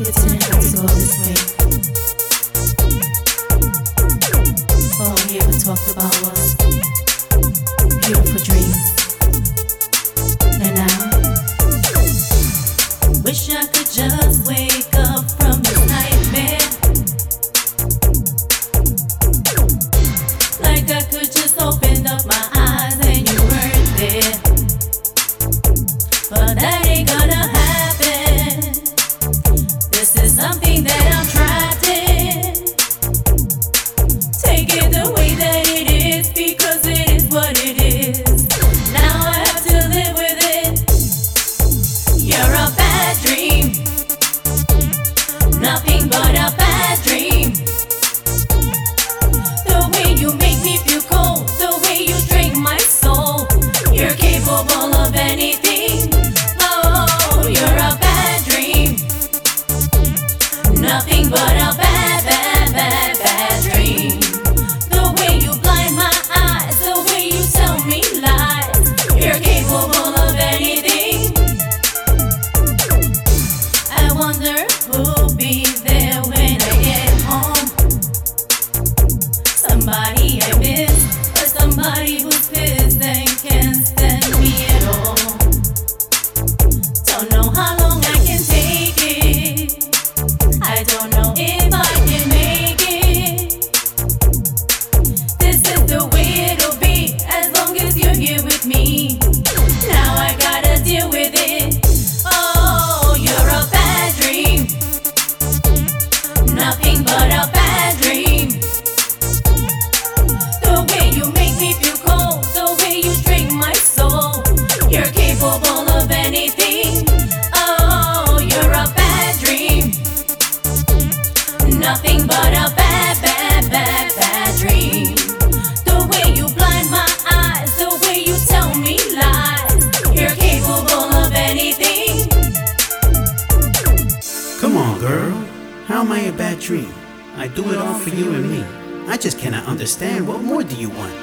All we ever talked about was Nothing but a bad, bad, bad, bad dream. The way you blind my eyes, the way you tell me lies. You're capable of anything. Come on, girl. How am I a bad dream? I do it all for you and me. I just cannot understand. What more do you want?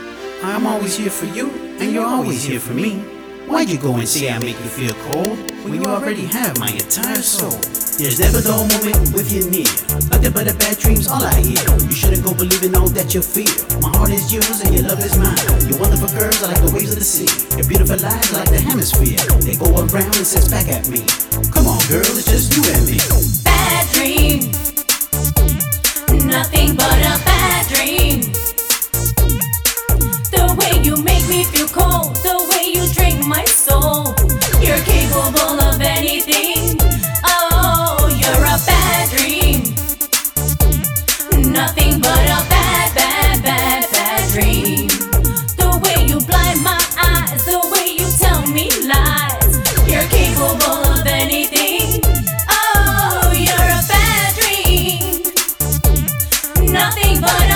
I'm always here for you, and you're always here for me. Why you go and say I make you feel cold when you already have my entire soul? There's never dull moment with you near. Nothing but the bad dreams, all I hear. You shouldn't go believing all that you feel. My heart is yours and your love is mine. Your wonderful curves are like the waves of the sea. Your beautiful lies like the hemisphere. They go around and sets back at me. Come on, girl, it's just you and me. Bad dream. Nothing but a bad dream. The way you make me feel cold. You're capable of anything. Oh, you're a bad dream. Nothing but.